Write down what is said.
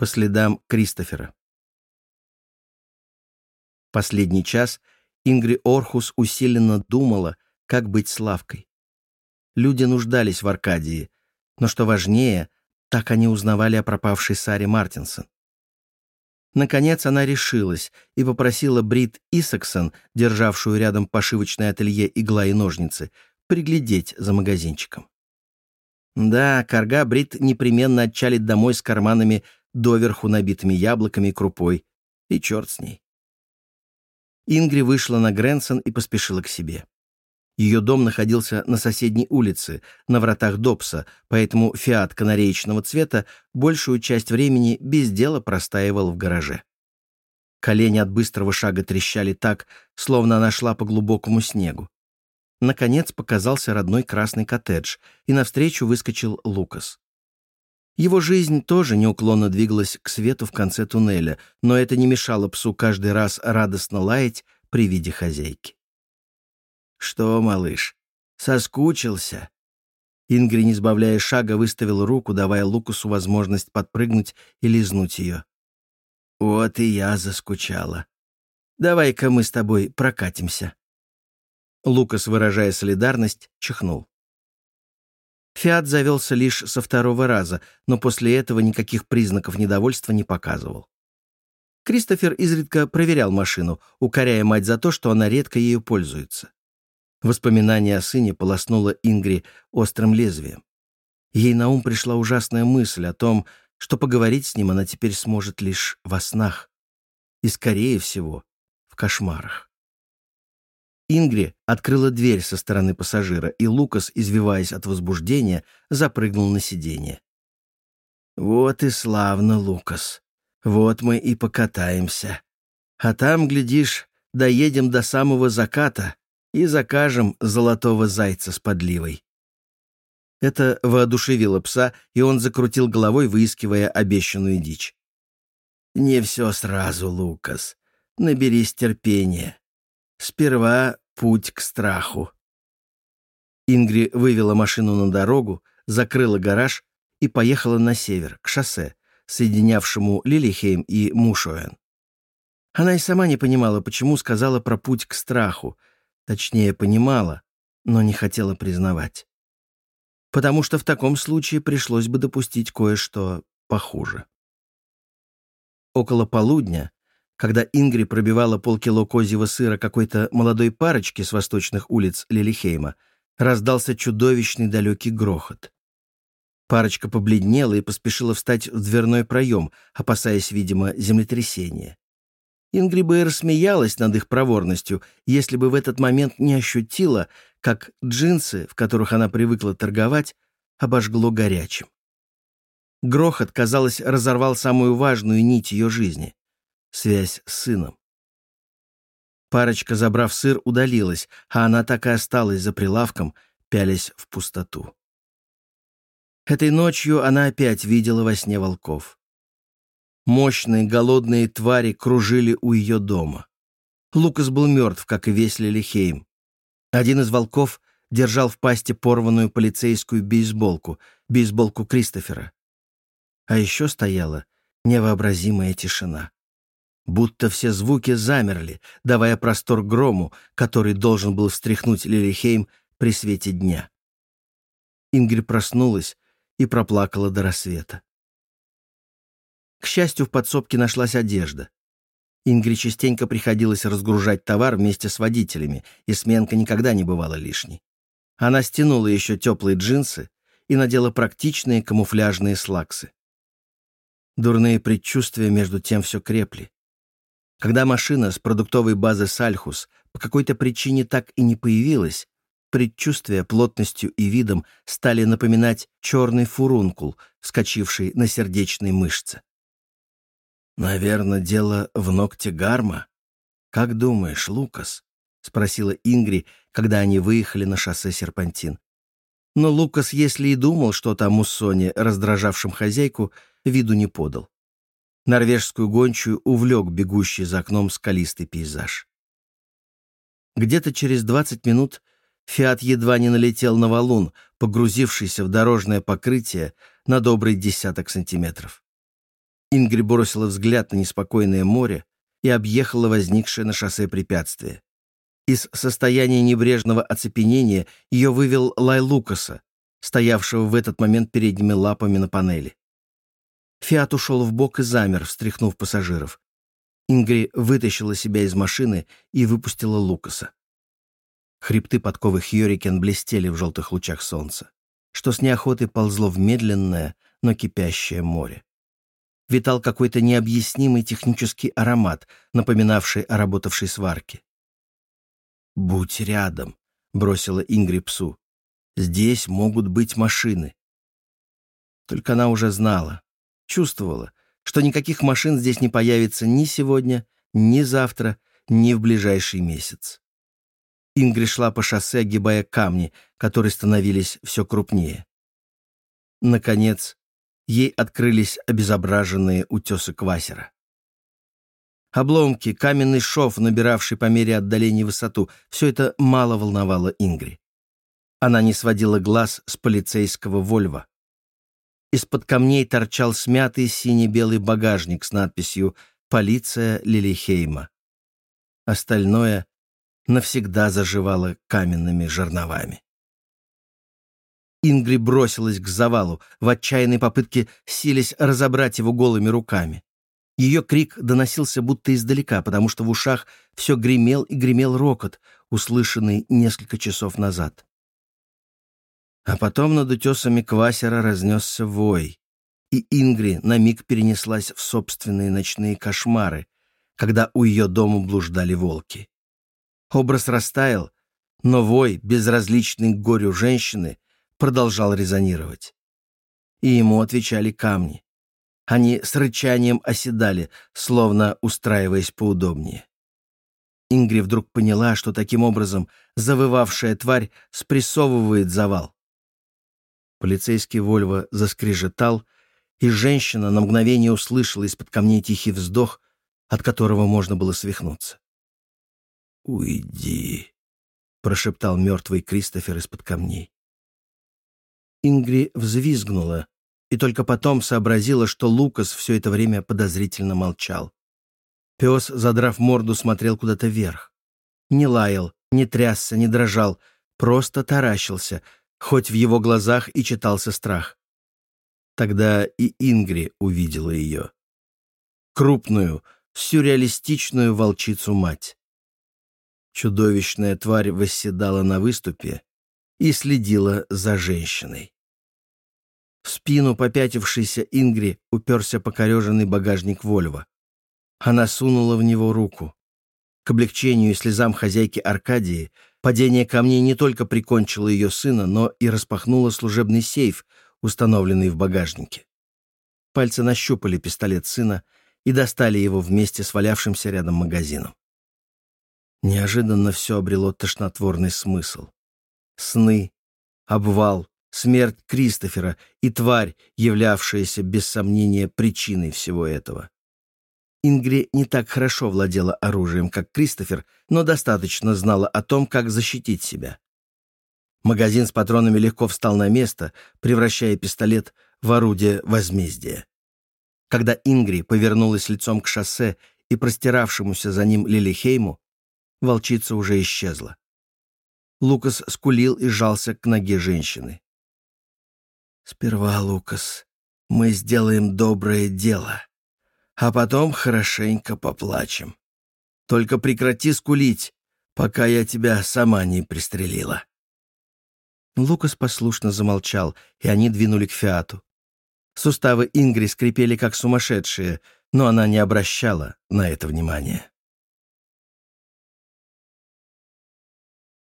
По следам Кристофера. Последний час Ингри Орхус усиленно думала, как быть с Лавкой. Люди нуждались в Аркадии, но, что важнее, так они узнавали о пропавшей Саре Мартинсон. Наконец она решилась и попросила Брит Исаксон, державшую рядом пошивочное ателье «Игла и ножницы», приглядеть за магазинчиком. Да, корга Брит непременно отчалит домой с карманами доверху набитыми яблоками и крупой, и черт с ней. Ингри вышла на Грэнсон и поспешила к себе. Ее дом находился на соседней улице, на вратах Добса, поэтому «Фиат» канареечного цвета большую часть времени без дела простаивал в гараже. Колени от быстрого шага трещали так, словно она шла по глубокому снегу. Наконец показался родной красный коттедж, и навстречу выскочил Лукас. Его жизнь тоже неуклонно двигалась к свету в конце туннеля, но это не мешало псу каждый раз радостно лаять при виде хозяйки. «Что, малыш, соскучился?» Ингри, не сбавляя шага, выставил руку, давая Лукасу возможность подпрыгнуть и лизнуть ее. «Вот и я заскучала. Давай-ка мы с тобой прокатимся». Лукас, выражая солидарность, чихнул. Фиат завелся лишь со второго раза, но после этого никаких признаков недовольства не показывал. Кристофер изредка проверял машину, укоряя мать за то, что она редко ею пользуется. Воспоминание о сыне полоснуло Ингри острым лезвием. Ей на ум пришла ужасная мысль о том, что поговорить с ним она теперь сможет лишь во снах. И, скорее всего, в кошмарах. Ингри открыла дверь со стороны пассажира, и Лукас, извиваясь от возбуждения, запрыгнул на сиденье. «Вот и славно, Лукас. Вот мы и покатаемся. А там, глядишь, доедем до самого заката, и закажем золотого зайца с подливой». Это воодушевило пса, и он закрутил головой, выискивая обещанную дичь. «Не все сразу, Лукас. Наберись терпения. Сперва путь к страху». Ингри вывела машину на дорогу, закрыла гараж и поехала на север, к шоссе, соединявшему Лилихейм и Мушоэн. Она и сама не понимала, почему сказала про путь к страху — Точнее, понимала, но не хотела признавать. Потому что в таком случае пришлось бы допустить кое-что похуже. Около полудня, когда Ингри пробивала полкило козьего сыра какой-то молодой парочки с восточных улиц Лилихейма, раздался чудовищный далекий грохот. Парочка побледнела и поспешила встать в дверной проем, опасаясь, видимо, землетрясения. Ингри бы рассмеялась над их проворностью, если бы в этот момент не ощутила, как джинсы, в которых она привыкла торговать, обожгло горячим. Грохот, казалось, разорвал самую важную нить ее жизни — связь с сыном. Парочка, забрав сыр, удалилась, а она так и осталась за прилавком, пялясь в пустоту. Этой ночью она опять видела во сне волков. Мощные голодные твари кружили у ее дома. Лукас был мертв, как и весь Лилихейм. Один из волков держал в пасти порванную полицейскую бейсболку, бейсболку Кристофера. А еще стояла невообразимая тишина. Будто все звуки замерли, давая простор грому, который должен был встряхнуть Лилихейм при свете дня. Ингрид проснулась и проплакала до рассвета. К счастью, в подсобке нашлась одежда. Ингри частенько приходилось разгружать товар вместе с водителями, и сменка никогда не бывала лишней. Она стянула еще теплые джинсы и надела практичные камуфляжные слаксы. Дурные предчувствия между тем все крепли. Когда машина с продуктовой базы «Сальхус» по какой-то причине так и не появилась, предчувствия плотностью и видом стали напоминать черный фурункул, вскочивший на сердечной мышце. «Наверное, дело в ногте гарма. Как думаешь, Лукас?» — спросила Ингри, когда они выехали на шоссе Серпантин. Но Лукас, если и думал что-то о муссоне, раздражавшем хозяйку, виду не подал. Норвежскую гончую увлек бегущий за окном скалистый пейзаж. Где-то через двадцать минут Фиат едва не налетел на валун, погрузившийся в дорожное покрытие на добрый десяток сантиметров. Ингри бросила взгляд на неспокойное море и объехала возникшее на шоссе препятствие. Из состояния небрежного оцепенения ее вывел Лай Лукаса, стоявшего в этот момент передними лапами на панели. Фиат ушел в бок и замер, встряхнув пассажиров. Ингри вытащила себя из машины и выпустила Лукаса. Хребты подковы Хьюрикен блестели в желтых лучах солнца, что с неохотой ползло в медленное, но кипящее море. Витал какой-то необъяснимый технический аромат, напоминавший о работавшей сварке. «Будь рядом», — бросила Ингри псу. «Здесь могут быть машины». Только она уже знала, чувствовала, что никаких машин здесь не появится ни сегодня, ни завтра, ни в ближайший месяц. Ингри шла по шоссе, огибая камни, которые становились все крупнее. Наконец, ей открылись обезображенные утесы Квасера. Обломки, каменный шов, набиравший по мере отдаления высоту — все это мало волновало Ингри. Она не сводила глаз с полицейского «Вольва». Из-под камней торчал смятый сине-белый багажник с надписью «Полиция Лилихейма». Остальное навсегда заживало каменными жерновами. Ингри бросилась к завалу, в отчаянной попытке сились разобрать его голыми руками. Ее крик доносился будто издалека, потому что в ушах все гремел и гремел рокот, услышанный несколько часов назад. А потом над утесами Квасера разнесся вой, и Ингри на миг перенеслась в собственные ночные кошмары, когда у ее дома блуждали волки. Образ растаял, но вой, безразличный к горю женщины, продолжал резонировать. И ему отвечали камни. Они с рычанием оседали, словно устраиваясь поудобнее. Ингри вдруг поняла, что таким образом завывавшая тварь спрессовывает завал. Полицейский Вольво заскрежетал, и женщина на мгновение услышала из-под камней тихий вздох, от которого можно было свихнуться. «Уйди», — прошептал мертвый Кристофер из-под камней. Ингри взвизгнула, и только потом сообразила, что Лукас все это время подозрительно молчал. Пес, задрав морду, смотрел куда-то вверх. Не лаял, не трясся, не дрожал, просто таращился, хоть в его глазах и читался страх. Тогда и Ингри увидела ее. Крупную, сюрреалистичную волчицу-мать. Чудовищная тварь восседала на выступе и следила за женщиной. В спину попятившейся Ингри уперся покореженный багажник Вольва. Она сунула в него руку. К облегчению и слезам хозяйки Аркадии падение камней не только прикончило ее сына, но и распахнуло служебный сейф, установленный в багажнике. Пальцы нащупали пистолет сына и достали его вместе с валявшимся рядом магазином. Неожиданно все обрело тошнотворный смысл. Сны, обвал, смерть Кристофера и тварь, являвшаяся без сомнения причиной всего этого. Ингри не так хорошо владела оружием, как Кристофер, но достаточно знала о том, как защитить себя. Магазин с патронами легко встал на место, превращая пистолет в орудие возмездия. Когда Ингри повернулась лицом к шоссе и простиравшемуся за ним Лилихейму, волчица уже исчезла. Лукас скулил и жался к ноге женщины. Сперва, Лукас, мы сделаем доброе дело, а потом хорошенько поплачем. Только прекрати скулить, пока я тебя сама не пристрелила». Лукас послушно замолчал, и они двинули к Фиату. Суставы Ингри скрипели как сумасшедшие, но она не обращала на это внимания.